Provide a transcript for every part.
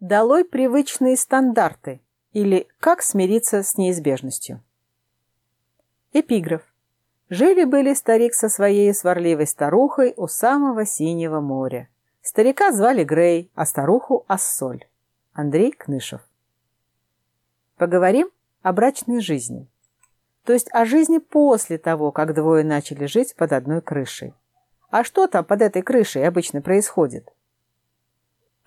Долой привычные стандарты или как смириться с неизбежностью. Эпиграф. Жили-были старик со своей сварливой старухой у самого синего моря. Старика звали Грей, а старуху – Ассоль. Андрей Кнышев. Поговорим о брачной жизни. То есть о жизни после того, как двое начали жить под одной крышей. А что там под этой крышей обычно происходит?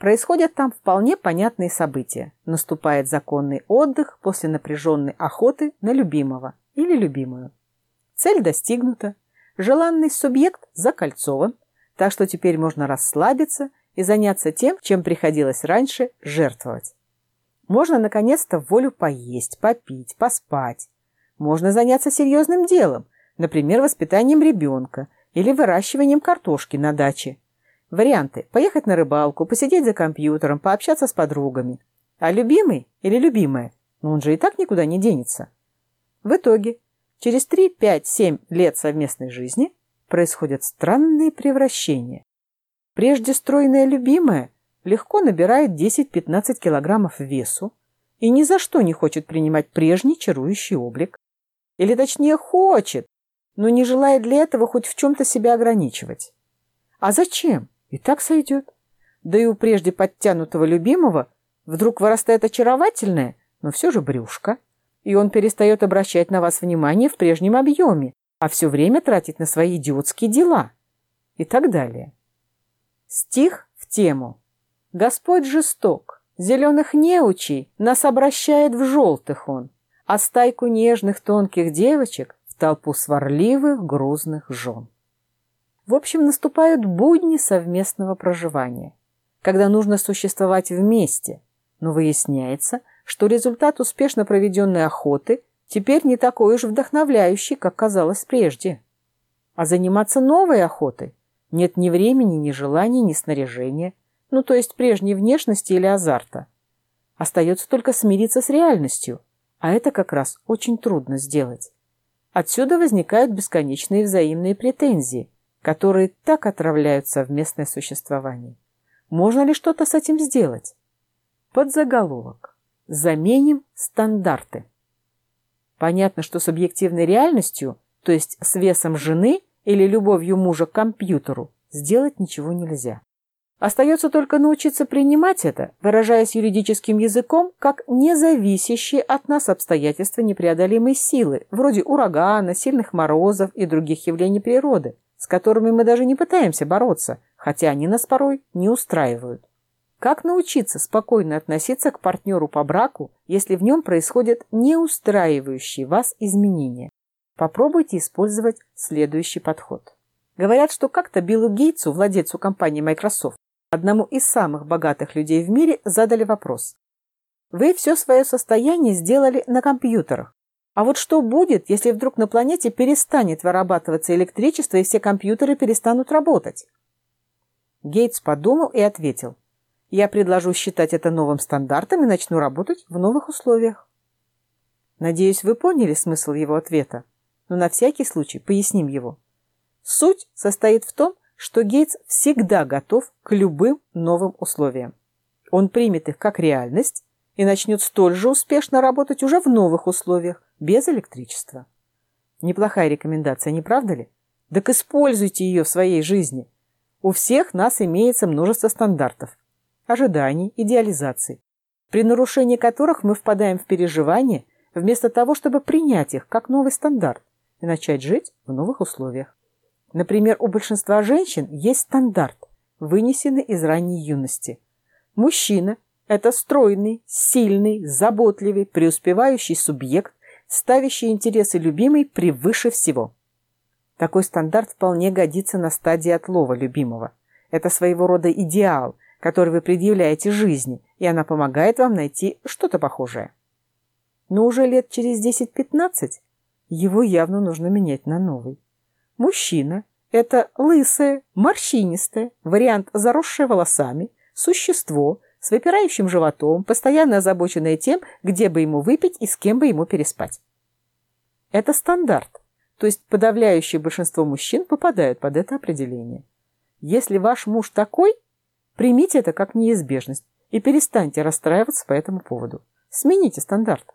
Происходят там вполне понятные события. Наступает законный отдых после напряженной охоты на любимого или любимую. Цель достигнута, желанный субъект закольцован, так что теперь можно расслабиться и заняться тем, чем приходилось раньше жертвовать. Можно наконец-то в волю поесть, попить, поспать. Можно заняться серьезным делом, например, воспитанием ребенка или выращиванием картошки на даче Варианты – поехать на рыбалку, посидеть за компьютером, пообщаться с подругами. А любимый или любимая? Ну, он же и так никуда не денется. В итоге, через 3, 5, 7 лет совместной жизни происходят странные превращения. Прежде стройная любимая легко набирает 10-15 килограммов весу и ни за что не хочет принимать прежний чарующий облик. Или точнее хочет, но не желает для этого хоть в чем-то себя ограничивать. А зачем? И так сойдет. Да и у прежде подтянутого любимого вдруг вырастает очаровательное, но все же брюшко, и он перестает обращать на вас внимание в прежнем объеме, а все время тратить на свои идиотские дела. И так далее. Стих в тему. Господь жесток, зеленых неучей нас обращает в желтых он, а стайку нежных тонких девочек в толпу сварливых грузных жен. В общем, наступают будни совместного проживания, когда нужно существовать вместе, но выясняется, что результат успешно проведенной охоты теперь не такой уж вдохновляющий, как казалось прежде. А заниматься новой охотой нет ни времени, ни желания, ни снаряжения, ну то есть прежней внешности или азарта. Остается только смириться с реальностью, а это как раз очень трудно сделать. Отсюда возникают бесконечные взаимные претензии – которые так отравляют совместное существование. Можно ли что-то с этим сделать? Подзаголовок. Заменим стандарты. Понятно, что с объективной реальностью, то есть с весом жены или любовью мужа к компьютеру, сделать ничего нельзя. Остается только научиться принимать это, выражаясь юридическим языком, как независящие от нас обстоятельства непреодолимой силы, вроде урагана, сильных морозов и других явлений природы, с которыми мы даже не пытаемся бороться, хотя они нас порой не устраивают. Как научиться спокойно относиться к партнеру по браку, если в нем происходят неустраивающие вас изменения? Попробуйте использовать следующий подход. Говорят, что как-то Биллу Гейтсу, владельцу компании Microsoft, одному из самых богатых людей в мире, задали вопрос. Вы все свое состояние сделали на компьютерах. А вот что будет, если вдруг на планете перестанет вырабатываться электричество и все компьютеры перестанут работать? Гейтс подумал и ответил. Я предложу считать это новым стандартом и начну работать в новых условиях. Надеюсь, вы поняли смысл его ответа, но на всякий случай поясним его. Суть состоит в том, что Гейтс всегда готов к любым новым условиям. Он примет их как реальность и начнет столь же успешно работать уже в новых условиях, без электричества. Неплохая рекомендация, не правда ли? Так используйте ее в своей жизни. У всех нас имеется множество стандартов, ожиданий, идеализаций, при нарушении которых мы впадаем в переживания, вместо того, чтобы принять их как новый стандарт и начать жить в новых условиях. Например, у большинства женщин есть стандарт, вынесенный из ранней юности. Мужчина – это стройный, сильный, заботливый, преуспевающий субъект, ставящий интересы любимой превыше всего. Такой стандарт вполне годится на стадии отлова любимого. Это своего рода идеал, который вы предъявляете жизни, и она помогает вам найти что-то похожее. Но уже лет через 10-15 его явно нужно менять на новый. Мужчина – это лысое, морщинистое, вариант заросшее волосами, существо – с выпирающим животом, постоянно озабоченная тем, где бы ему выпить и с кем бы ему переспать. Это стандарт, то есть подавляющее большинство мужчин попадают под это определение. Если ваш муж такой, примите это как неизбежность И перестаньте расстраиваться по этому поводу. Смените стандарт.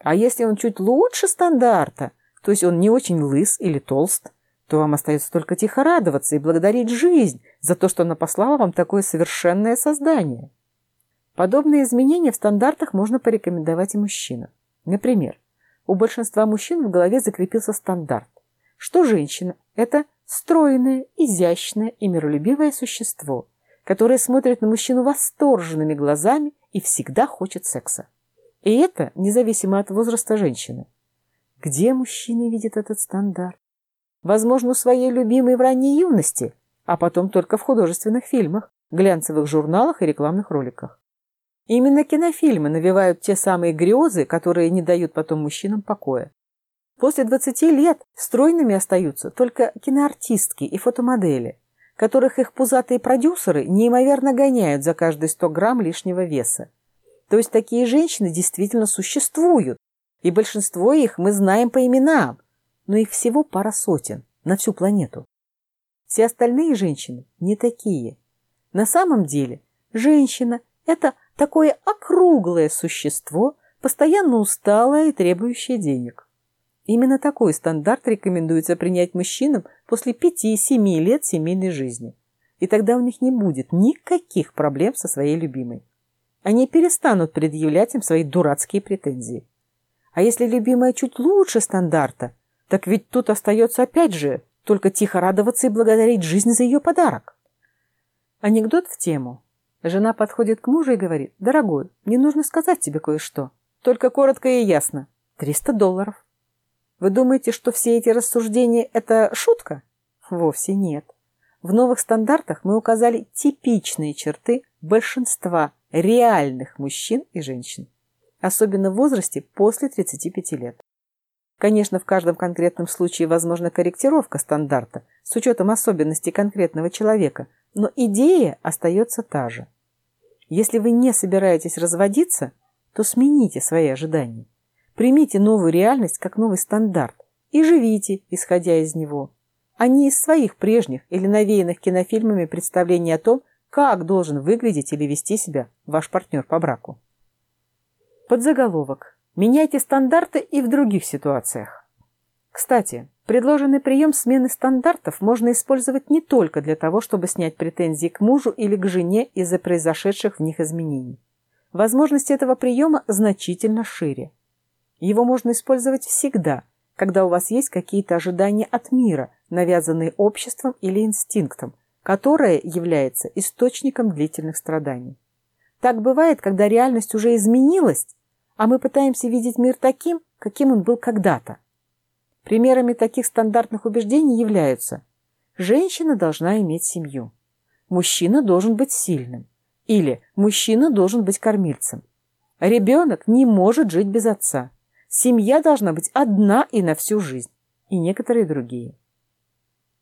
А если он чуть лучше стандарта, то есть он не очень лыс или толст, то вам остается только тихо радоваться и благодарить жизнь за то, что она послала вам такое совершенное создание. Подобные изменения в стандартах можно порекомендовать и мужчинам. Например, у большинства мужчин в голове закрепился стандарт, что женщина – это стройное, изящное и миролюбивое существо, которое смотрит на мужчину восторженными глазами и всегда хочет секса. И это независимо от возраста женщины. Где мужчина видит этот стандарт? Возможно, у своей любимой в ранней юности, а потом только в художественных фильмах, глянцевых журналах и рекламных роликах. Именно кинофильмы навевают те самые грезы, которые не дают потом мужчинам покоя. После 20 лет стройными остаются только киноартистки и фотомодели, которых их пузатые продюсеры неимоверно гоняют за каждые 100 грамм лишнего веса. То есть такие женщины действительно существуют, и большинство их мы знаем по именам, но их всего пара сотен на всю планету. Все остальные женщины не такие. На самом деле женщина – это такое округлое существо, постоянно усталое и требующее денег. Именно такой стандарт рекомендуется принять мужчинам после 5-7 лет семейной жизни. И тогда у них не будет никаких проблем со своей любимой. Они перестанут предъявлять им свои дурацкие претензии. А если любимая чуть лучше стандарта, так ведь тут остается опять же только тихо радоваться и благодарить жизнь за ее подарок. Анекдот в тему. Жена подходит к мужу и говорит, «Дорогой, мне нужно сказать тебе кое-что. Только коротко и ясно. 300 долларов». Вы думаете, что все эти рассуждения – это шутка? Вовсе нет. В новых стандартах мы указали типичные черты большинства реальных мужчин и женщин, особенно в возрасте после 35 лет. Конечно, в каждом конкретном случае возможна корректировка стандарта с учетом особенностей конкретного человека, но идея остается та же. Если вы не собираетесь разводиться, то смените свои ожидания. Примите новую реальность как новый стандарт и живите, исходя из него, а не из своих прежних или навеянных кинофильмами представлений о том, как должен выглядеть или вести себя ваш партнер по браку. Подзаголовок. Меняйте стандарты и в других ситуациях. Кстати, предложенный прием смены стандартов можно использовать не только для того, чтобы снять претензии к мужу или к жене из-за произошедших в них изменений. Возможность этого приема значительно шире. Его можно использовать всегда, когда у вас есть какие-то ожидания от мира, навязанные обществом или инстинктом, которое является источником длительных страданий. Так бывает, когда реальность уже изменилась, а мы пытаемся видеть мир таким, каким он был когда-то. Примерами таких стандартных убеждений являются «женщина должна иметь семью», «мужчина должен быть сильным» или «мужчина должен быть кормильцем», «ребенок не может жить без отца», «семья должна быть одна и на всю жизнь» и некоторые другие.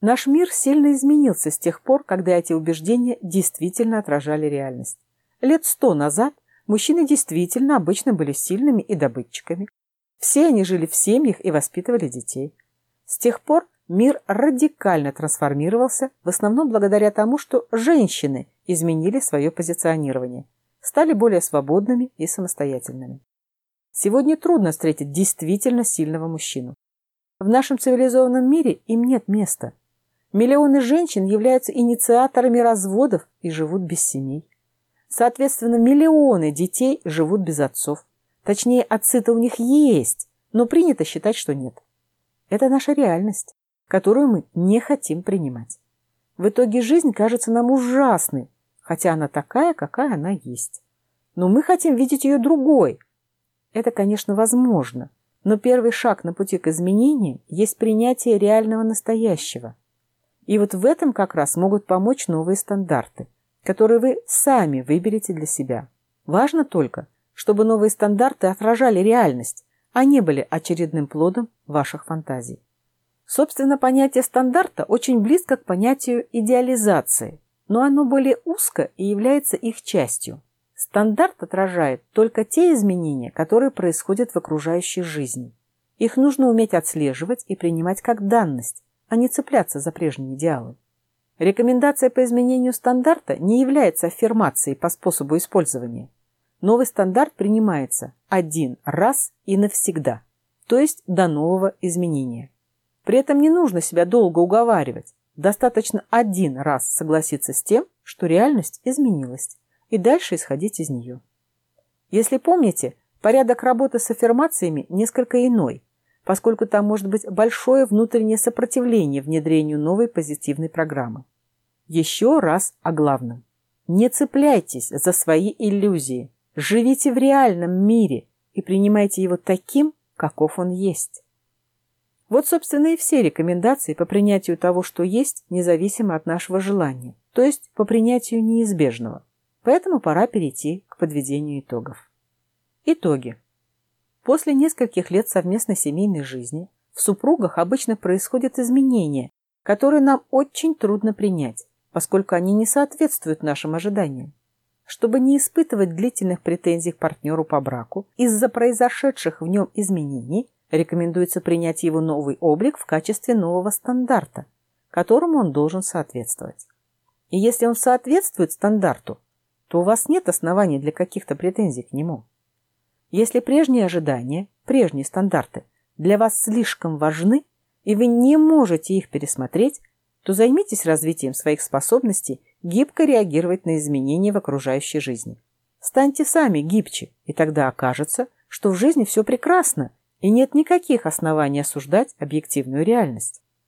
Наш мир сильно изменился с тех пор, когда эти убеждения действительно отражали реальность. Лет сто назад Мужчины действительно обычно были сильными и добытчиками. Все они жили в семьях и воспитывали детей. С тех пор мир радикально трансформировался, в основном благодаря тому, что женщины изменили свое позиционирование, стали более свободными и самостоятельными. Сегодня трудно встретить действительно сильного мужчину. В нашем цивилизованном мире им нет места. Миллионы женщин являются инициаторами разводов и живут без семей. Соответственно, миллионы детей живут без отцов. Точнее, отцы-то у них есть, но принято считать, что нет. Это наша реальность, которую мы не хотим принимать. В итоге жизнь кажется нам ужасной, хотя она такая, какая она есть. Но мы хотим видеть ее другой. Это, конечно, возможно, но первый шаг на пути к изменениям есть принятие реального настоящего. И вот в этом как раз могут помочь новые стандарты который вы сами выберете для себя. Важно только, чтобы новые стандарты отражали реальность, а не были очередным плодом ваших фантазий. Собственно, понятие стандарта очень близко к понятию идеализации, но оно более узко и является их частью. Стандарт отражает только те изменения, которые происходят в окружающей жизни. Их нужно уметь отслеживать и принимать как данность, а не цепляться за прежние идеалы. Рекомендация по изменению стандарта не является аффирмацией по способу использования. Новый стандарт принимается один раз и навсегда, то есть до нового изменения. При этом не нужно себя долго уговаривать. Достаточно один раз согласиться с тем, что реальность изменилась, и дальше исходить из нее. Если помните, порядок работы с аффирмациями несколько иной, поскольку там может быть большое внутреннее сопротивление внедрению новой позитивной программы. Еще раз о главном. Не цепляйтесь за свои иллюзии. Живите в реальном мире и принимайте его таким, каков он есть. Вот, собственно, и все рекомендации по принятию того, что есть, независимо от нашего желания, то есть по принятию неизбежного. Поэтому пора перейти к подведению итогов. Итоги. После нескольких лет совместной семейной жизни в супругах обычно происходят изменения, которые нам очень трудно принять, поскольку они не соответствуют нашим ожиданиям. Чтобы не испытывать длительных претензий к партнеру по браку из-за произошедших в нем изменений, рекомендуется принять его новый облик в качестве нового стандарта, которому он должен соответствовать. И если он соответствует стандарту, то у вас нет оснований для каких-то претензий к нему. Если прежние ожидания, прежние стандарты для вас слишком важны, и вы не можете их пересмотреть, то займитесь развитием своих способностей гибко реагировать на изменения в окружающей жизни. Станьте сами гибче, и тогда окажется, что в жизни все прекрасно, и нет никаких оснований осуждать объективную реальность.